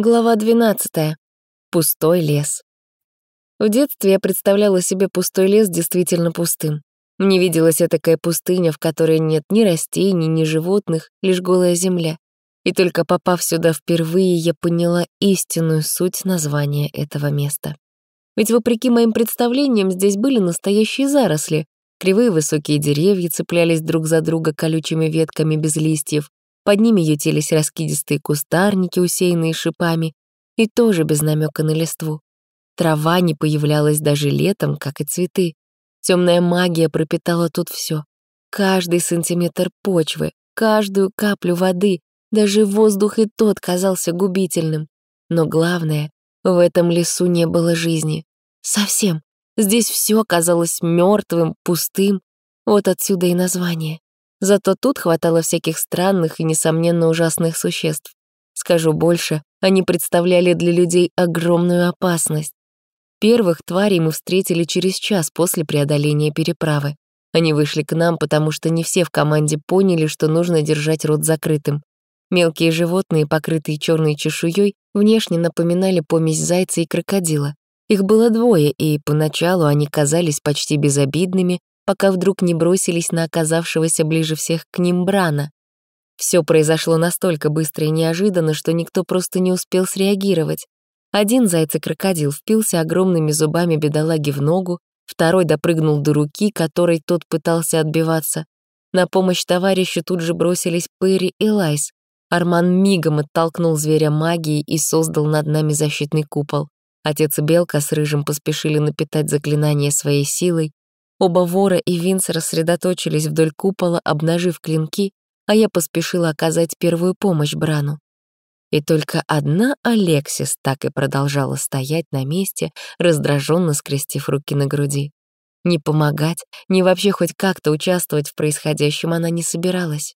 Глава 12. Пустой лес. В детстве я представляла себе пустой лес действительно пустым. Мне виделась такая пустыня, в которой нет ни растений, ни животных, лишь голая земля. И только попав сюда впервые, я поняла истинную суть названия этого места. Ведь вопреки моим представлениям здесь были настоящие заросли. Кривые высокие деревья цеплялись друг за друга колючими ветками без листьев, под ними ютились раскидистые кустарники, усеянные шипами, и тоже без намека на листву. Трава не появлялась даже летом, как и цветы. Темная магия пропитала тут все. Каждый сантиметр почвы, каждую каплю воды, даже воздух и тот казался губительным. Но главное, в этом лесу не было жизни. Совсем. Здесь все казалось мертвым, пустым. Вот отсюда и название. Зато тут хватало всяких странных и, несомненно, ужасных существ. Скажу больше, они представляли для людей огромную опасность. Первых тварей мы встретили через час после преодоления переправы. Они вышли к нам, потому что не все в команде поняли, что нужно держать рот закрытым. Мелкие животные, покрытые черной чешуей, внешне напоминали помесь зайца и крокодила. Их было двое, и поначалу они казались почти безобидными, пока вдруг не бросились на оказавшегося ближе всех к ним Брана. Все произошло настолько быстро и неожиданно, что никто просто не успел среагировать. Один зайцекрокодил впился огромными зубами бедолаги в ногу, второй допрыгнул до руки, которой тот пытался отбиваться. На помощь товарищу тут же бросились Перри и Лайс. Арман мигом оттолкнул зверя магией и создал над нами защитный купол. Отец и Белка с Рыжим поспешили напитать заклинание своей силой, Оба вора и Винс рассредоточились вдоль купола, обнажив клинки, а я поспешила оказать первую помощь Брану. И только одна Алексис так и продолжала стоять на месте, раздраженно скрестив руки на груди. Не помогать, ни вообще хоть как-то участвовать в происходящем она не собиралась.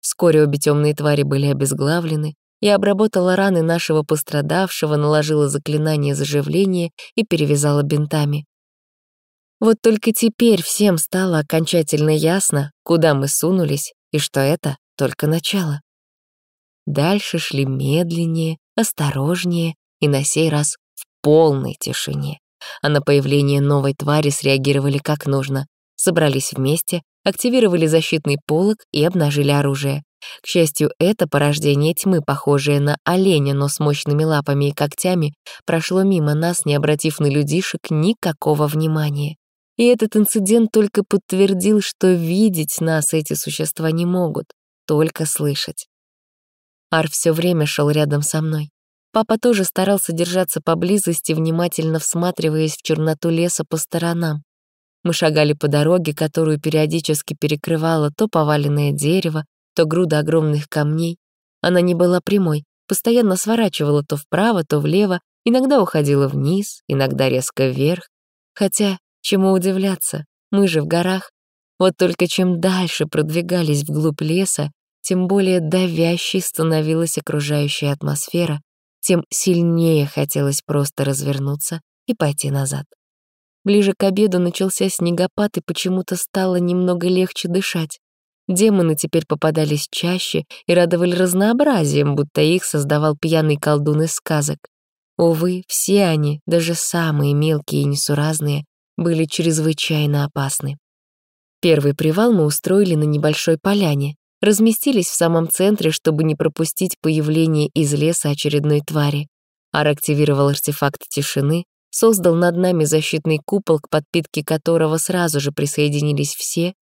Вскоре обе темные твари были обезглавлены, я обработала раны нашего пострадавшего, наложила заклинание заживления и перевязала бинтами. Вот только теперь всем стало окончательно ясно, куда мы сунулись и что это только начало. Дальше шли медленнее, осторожнее и на сей раз в полной тишине. А на появление новой твари среагировали как нужно. Собрались вместе, активировали защитный полог и обнажили оружие. К счастью, это порождение тьмы, похожее на оленя, но с мощными лапами и когтями, прошло мимо нас, не обратив на людишек никакого внимания. И этот инцидент только подтвердил, что видеть нас эти существа не могут, только слышать. Ар все время шел рядом со мной. Папа тоже старался держаться поблизости, внимательно всматриваясь в черноту леса по сторонам. Мы шагали по дороге, которую периодически перекрывало то поваленное дерево, то груда огромных камней. Она не была прямой, постоянно сворачивала то вправо, то влево, иногда уходила вниз, иногда резко вверх. Хотя Чему удивляться, мы же в горах. Вот только чем дальше продвигались вглубь леса, тем более давящей становилась окружающая атмосфера, тем сильнее хотелось просто развернуться и пойти назад. Ближе к обеду начался снегопад, и почему-то стало немного легче дышать. Демоны теперь попадались чаще и радовали разнообразием, будто их создавал пьяный колдун из сказок. Увы, все они, даже самые мелкие и несуразные, были чрезвычайно опасны. Первый привал мы устроили на небольшой поляне, разместились в самом центре, чтобы не пропустить появление из леса очередной твари. Ар активировал артефакт тишины, создал над нами защитный купол, к подпитке которого сразу же присоединились все,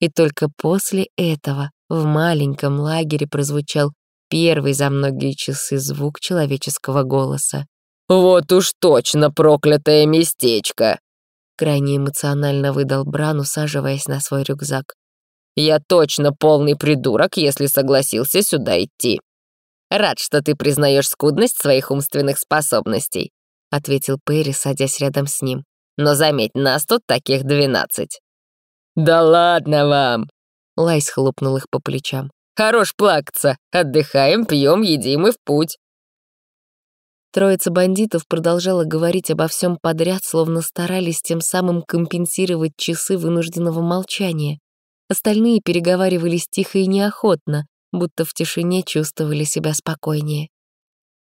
и только после этого в маленьком лагере прозвучал первый за многие часы звук человеческого голоса. «Вот уж точно проклятое местечко!» Крайне эмоционально выдал Бран, усаживаясь на свой рюкзак. «Я точно полный придурок, если согласился сюда идти. Рад, что ты признаешь скудность своих умственных способностей», ответил Перри, садясь рядом с ним. «Но заметь, нас тут таких двенадцать». «Да ладно вам!» Лайс хлопнул их по плечам. «Хорош плакаться. Отдыхаем, пьем, едим и в путь. Троица бандитов продолжала говорить обо всем подряд, словно старались тем самым компенсировать часы вынужденного молчания. Остальные переговаривались тихо и неохотно, будто в тишине чувствовали себя спокойнее.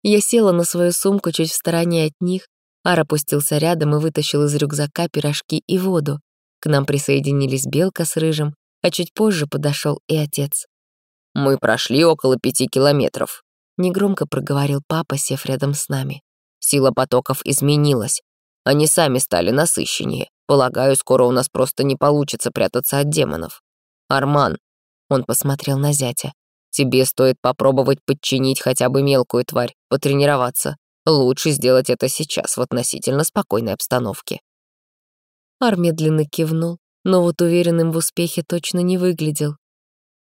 Я села на свою сумку чуть в стороне от них, Ар опустился рядом и вытащил из рюкзака пирожки и воду. К нам присоединились Белка с Рыжим, а чуть позже подошел и отец. «Мы прошли около пяти километров», — негромко проговорил папа, сев рядом с нами. «Сила потоков изменилась. Они сами стали насыщеннее. Полагаю, скоро у нас просто не получится прятаться от демонов. Арман, он посмотрел на зятя, тебе стоит попробовать подчинить хотя бы мелкую тварь, потренироваться. Лучше сделать это сейчас, в относительно спокойной обстановке. Ар медленно кивнул, но вот уверенным в успехе точно не выглядел.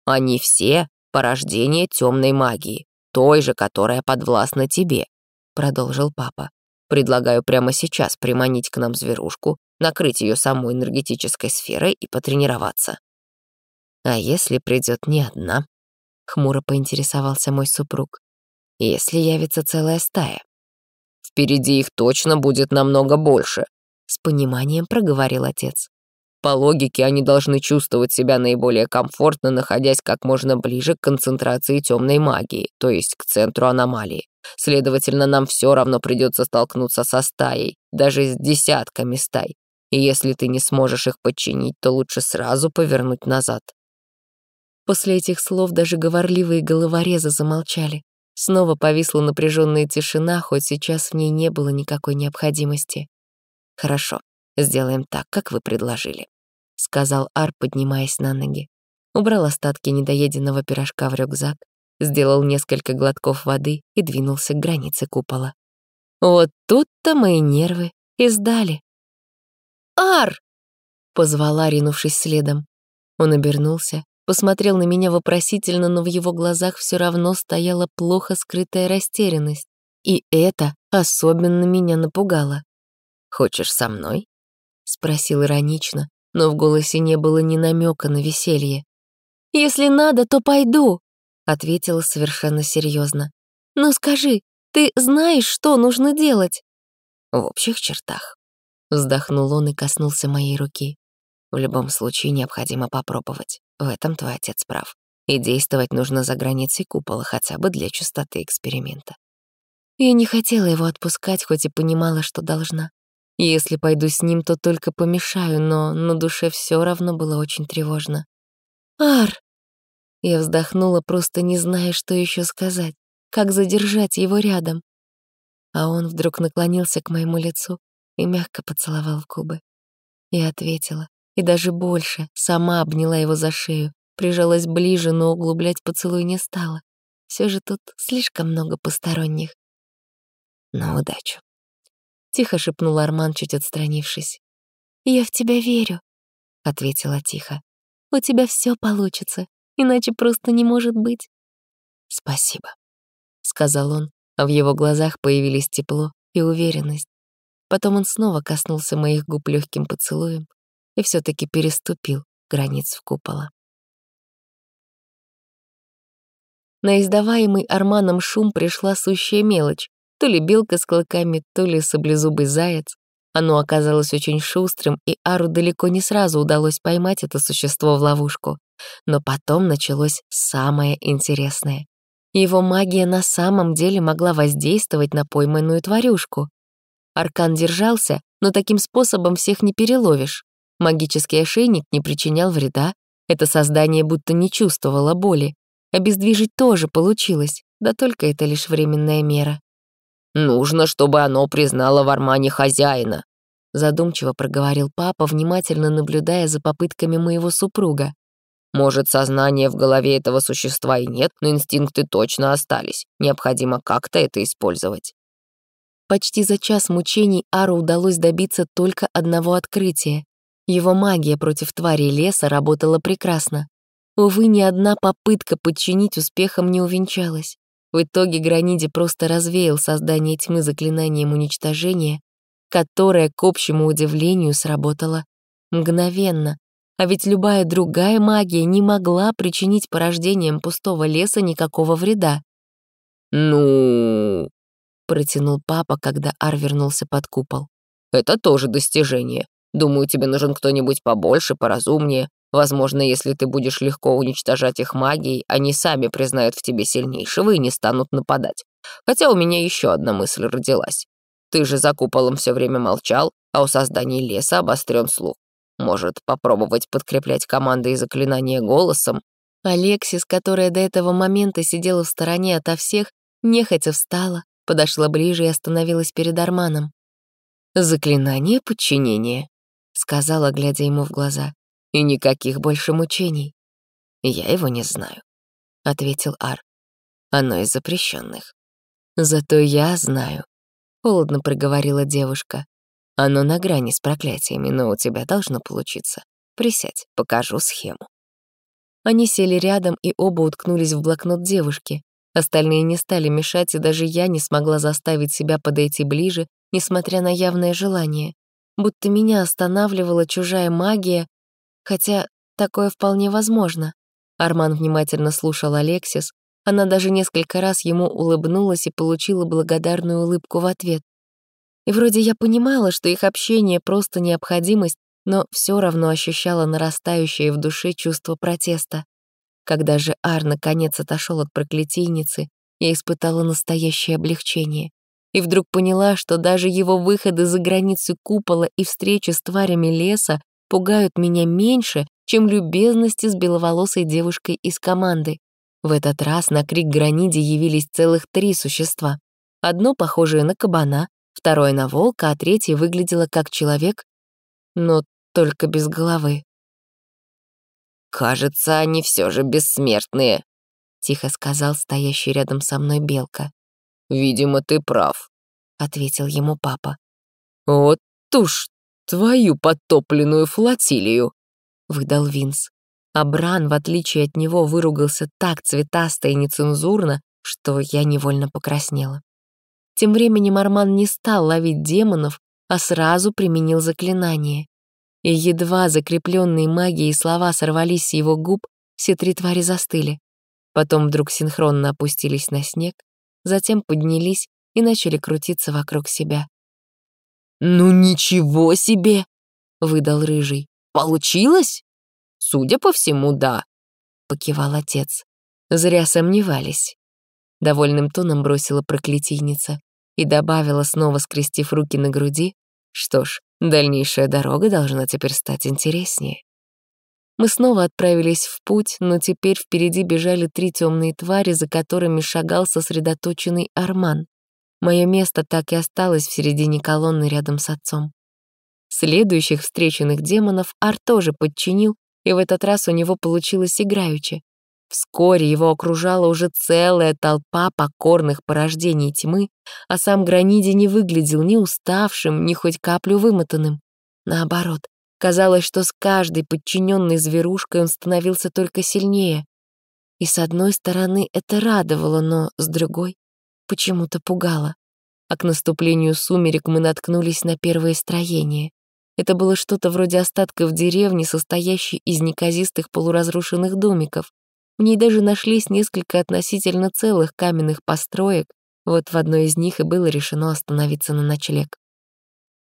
Они все — порождение темной магии, той же, которая подвластна тебе, продолжил папа. Предлагаю прямо сейчас приманить к нам зверушку, накрыть ее самой энергетической сферой и потренироваться. А если придет не одна? Хмуро поинтересовался мой супруг. Если явится целая стая. Впереди их точно будет намного больше, с пониманием проговорил отец. По логике, они должны чувствовать себя наиболее комфортно, находясь как можно ближе к концентрации темной магии, то есть к центру аномалии. Следовательно, нам все равно придется столкнуться со стаей, даже с десятками стай. И если ты не сможешь их подчинить, то лучше сразу повернуть назад. После этих слов даже говорливые головорезы замолчали. Снова повисла напряженная тишина, хоть сейчас в ней не было никакой необходимости. Хорошо, «Сделаем так, как вы предложили», — сказал Ар, поднимаясь на ноги. Убрал остатки недоеденного пирожка в рюкзак, сделал несколько глотков воды и двинулся к границе купола. Вот тут-то мои нервы и сдали. «Ар!» — позвала, ринувшись следом. Он обернулся, посмотрел на меня вопросительно, но в его глазах все равно стояла плохо скрытая растерянность. И это особенно меня напугало. «Хочешь со мной?» Спросил иронично, но в голосе не было ни намека на веселье. «Если надо, то пойду», — ответила совершенно серьезно. «Но скажи, ты знаешь, что нужно делать?» «В общих чертах», — вздохнул он и коснулся моей руки. «В любом случае необходимо попробовать. В этом твой отец прав. И действовать нужно за границей купола хотя бы для чистоты эксперимента». Я не хотела его отпускать, хоть и понимала, что должна. Если пойду с ним, то только помешаю, но на душе все равно было очень тревожно. «Ар!» Я вздохнула, просто не зная, что еще сказать, как задержать его рядом. А он вдруг наклонился к моему лицу и мягко поцеловал в губы. Я ответила, и даже больше, сама обняла его за шею, прижалась ближе, но углублять поцелуй не стала. Все же тут слишком много посторонних. На удачу. — тихо шепнул Арман, чуть отстранившись. «Я в тебя верю», — ответила тихо. «У тебя все получится, иначе просто не может быть». «Спасибо», — сказал он, а в его глазах появились тепло и уверенность. Потом он снова коснулся моих губ легким поцелуем и все таки переступил границу купола. На издаваемый Арманом шум пришла сущая мелочь. То ли белка с клыками, то ли саблезубый заяц. Оно оказалось очень шустрым, и Ару далеко не сразу удалось поймать это существо в ловушку. Но потом началось самое интересное. Его магия на самом деле могла воздействовать на пойманную тварюшку. Аркан держался, но таким способом всех не переловишь. Магический ошейник не причинял вреда, это создание будто не чувствовало боли. Обездвижить тоже получилось, да только это лишь временная мера. Нужно, чтобы оно признало в Армане хозяина», задумчиво проговорил папа, внимательно наблюдая за попытками моего супруга. «Может, сознания в голове этого существа и нет, но инстинкты точно остались. Необходимо как-то это использовать». Почти за час мучений Ару удалось добиться только одного открытия. Его магия против тварей леса работала прекрасно. Увы, ни одна попытка подчинить успехом не увенчалась. В итоге Граниди просто развеял создание тьмы заклинанием уничтожения, которое, к общему удивлению, сработало мгновенно. А ведь любая другая магия не могла причинить порождениям пустого леса никакого вреда. «Ну...» — протянул папа, когда Ар вернулся под купол. «Это тоже достижение. Думаю, тебе нужен кто-нибудь побольше, поразумнее. Возможно, если ты будешь легко уничтожать их магией, они сами признают в тебе сильнейшего и не станут нападать. Хотя у меня еще одна мысль родилась. Ты же за куполом все время молчал, а у создания леса обострен слух. Может, попробовать подкреплять команды и заклинания голосом? Алексис, которая до этого момента сидела в стороне ото всех, нехотя встала, подошла ближе и остановилась перед Арманом. «Заклинание подчинения», — сказала, глядя ему в глаза. «И никаких больше мучений». «Я его не знаю», — ответил Ар. «Оно из запрещенных. «Зато я знаю», — холодно проговорила девушка. «Оно на грани с проклятиями, но у тебя должно получиться. Присядь, покажу схему». Они сели рядом и оба уткнулись в блокнот девушки. Остальные не стали мешать, и даже я не смогла заставить себя подойти ближе, несмотря на явное желание. Будто меня останавливала чужая магия, хотя такое вполне возможно. Арман внимательно слушал Алексис, она даже несколько раз ему улыбнулась и получила благодарную улыбку в ответ. И вроде я понимала, что их общение — просто необходимость, но все равно ощущала нарастающее в душе чувство протеста. Когда же Ар наконец отошел от проклятийницы, я испытала настоящее облегчение. И вдруг поняла, что даже его выходы за границы купола и встречи с тварями леса пугают меня меньше, чем любезности с беловолосой девушкой из команды. В этот раз на крик Граниди явились целых три существа. Одно похожее на кабана, второе на волка, а третье выглядело как человек, но только без головы. «Кажется, они все же бессмертные», — тихо сказал стоящий рядом со мной Белка. «Видимо, ты прав», — ответил ему папа. «Вот уж твою потопленную флотилию», — выдал Винс. А Бран, в отличие от него, выругался так цветасто и нецензурно, что я невольно покраснела. Тем временем Арман не стал ловить демонов, а сразу применил заклинание. И едва закрепленные магией слова сорвались с его губ, все три твари застыли. Потом вдруг синхронно опустились на снег, затем поднялись и начали крутиться вокруг себя. «Ну ничего себе!» — выдал Рыжий. «Получилось?» «Судя по всему, да», — покивал отец. Зря сомневались. Довольным тоном бросила проклятийница и добавила, снова скрестив руки на груди, что ж, дальнейшая дорога должна теперь стать интереснее. Мы снова отправились в путь, но теперь впереди бежали три темные твари, за которыми шагал сосредоточенный Арман. Мое место так и осталось в середине колонны рядом с отцом. Следующих встреченных демонов Ар тоже подчинил, и в этот раз у него получилось играючи. Вскоре его окружала уже целая толпа покорных порождений тьмы, а сам Граниди не выглядел ни уставшим, ни хоть каплю вымотанным. Наоборот, казалось, что с каждой подчиненной зверушкой он становился только сильнее. И с одной стороны это радовало, но с другой почему-то пугало. А к наступлению сумерек мы наткнулись на первое строение. Это было что-то вроде остатков деревни, состоящей из неказистых полуразрушенных домиков. В ней даже нашлись несколько относительно целых каменных построек, вот в одной из них и было решено остановиться на ночлег.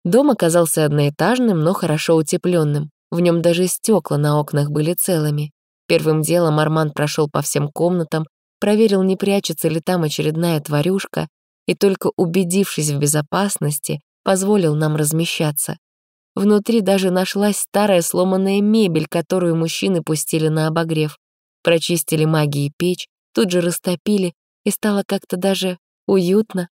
Дом оказался одноэтажным, но хорошо утепленным. В нем даже стекла на окнах были целыми. Первым делом Арман прошел по всем комнатам, проверил, не прячется ли там очередная тварюшка, и только убедившись в безопасности, позволил нам размещаться. Внутри даже нашлась старая сломанная мебель, которую мужчины пустили на обогрев. Прочистили магией печь, тут же растопили, и стало как-то даже уютно.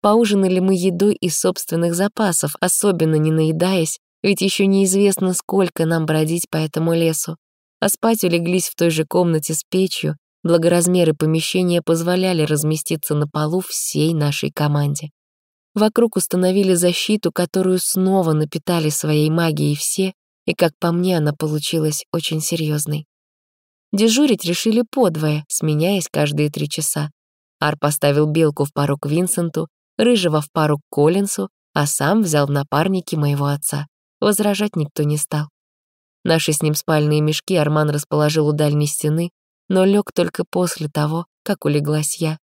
Поужинали мы едой из собственных запасов, особенно не наедаясь, ведь еще неизвестно, сколько нам бродить по этому лесу. А спать улеглись в той же комнате с печью, благоразмеры помещения позволяли разместиться на полу всей нашей команде. Вокруг установили защиту, которую снова напитали своей магией все, и, как по мне, она получилась очень серьезной. Дежурить решили подвое, сменяясь каждые три часа. Ар поставил белку в пару к Винсенту, рыжего в пару к Коллинсу, а сам взял в напарники моего отца. Возражать никто не стал. Наши с ним спальные мешки Арман расположил у дальней стены, но лег только после того, как улеглась я.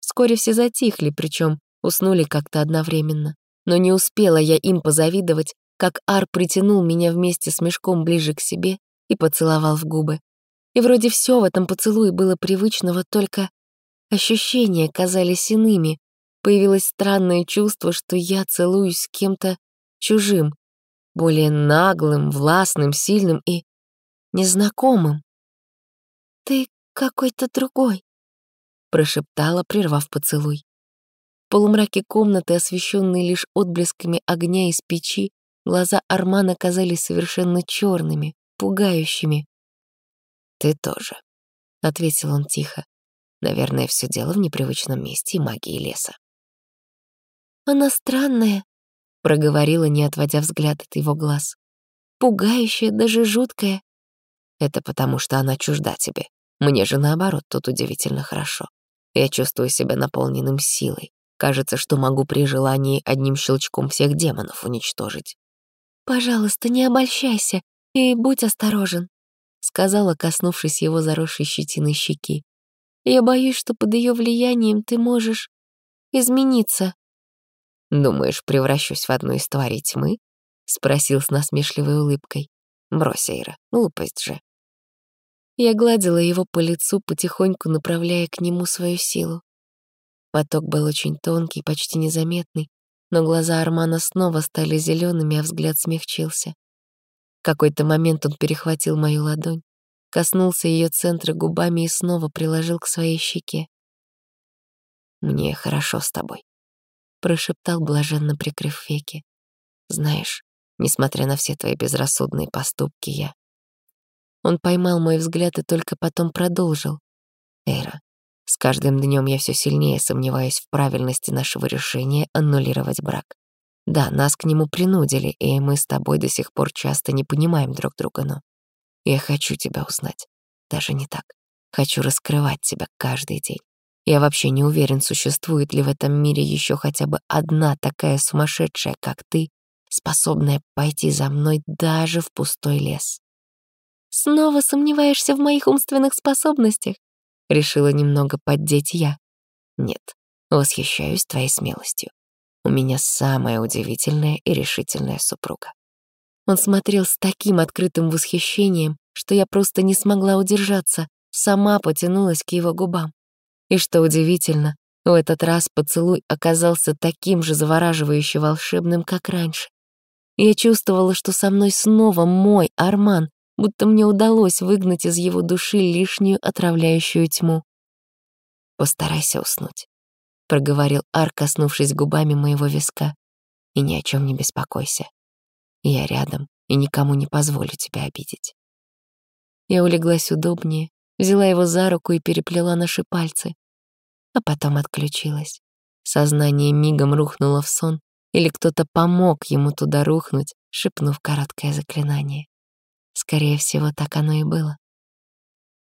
Вскоре все затихли, причем Уснули как-то одновременно. Но не успела я им позавидовать, как Ар притянул меня вместе с мешком ближе к себе и поцеловал в губы. И вроде все в этом поцелуе было привычного, только Ощущения казались иными. Появилось странное чувство, что я целуюсь с кем-то чужим, более наглым, властным, сильным и незнакомым. «Ты какой-то другой», — прошептала, прервав поцелуй. В полумраке комнаты, освещенной лишь отблесками огня из печи, глаза Армана казались совершенно черными, пугающими. «Ты тоже», — ответил он тихо. «Наверное, все дело в непривычном месте и магии леса». «Она странная», — проговорила, не отводя взгляд от его глаз. «Пугающая, даже жуткая». «Это потому, что она чужда тебе. Мне же, наоборот, тут удивительно хорошо. Я чувствую себя наполненным силой. Кажется, что могу при желании одним щелчком всех демонов уничтожить. «Пожалуйста, не обольщайся и будь осторожен», — сказала, коснувшись его заросшей щетиной щеки. «Я боюсь, что под ее влиянием ты можешь измениться». «Думаешь, превращусь в одну из тварей тьмы?» — спросил с насмешливой улыбкой. «Брось, Эйра, глупость же». Я гладила его по лицу, потихоньку направляя к нему свою силу. Поток был очень тонкий, почти незаметный, но глаза Армана снова стали зелеными, а взгляд смягчился. В какой-то момент он перехватил мою ладонь, коснулся ее центра губами и снова приложил к своей щеке. «Мне хорошо с тобой», — прошептал, блаженно прикрыв веки. «Знаешь, несмотря на все твои безрассудные поступки, я он поймал мой взгляд и только потом продолжил. «Эра, с каждым днем я все сильнее сомневаюсь в правильности нашего решения аннулировать брак. Да, нас к нему принудили, и мы с тобой до сих пор часто не понимаем друг друга, но я хочу тебя узнать. Даже не так. Хочу раскрывать тебя каждый день. Я вообще не уверен, существует ли в этом мире еще хотя бы одна такая сумасшедшая, как ты, способная пойти за мной даже в пустой лес. «Снова сомневаешься в моих умственных способностях?» Решила немного поддеть я. «Нет, восхищаюсь твоей смелостью. У меня самая удивительная и решительная супруга». Он смотрел с таким открытым восхищением, что я просто не смогла удержаться, сама потянулась к его губам. И что удивительно, в этот раз поцелуй оказался таким же завораживающе волшебным, как раньше. Я чувствовала, что со мной снова мой Арман, будто мне удалось выгнать из его души лишнюю отравляющую тьму. «Постарайся уснуть», — проговорил Ар, коснувшись губами моего виска. «И ни о чем не беспокойся. Я рядом и никому не позволю тебя обидеть». Я улеглась удобнее, взяла его за руку и переплела наши пальцы, а потом отключилась. Сознание мигом рухнуло в сон, или кто-то помог ему туда рухнуть, шепнув короткое заклинание. Скорее всего, так оно и было.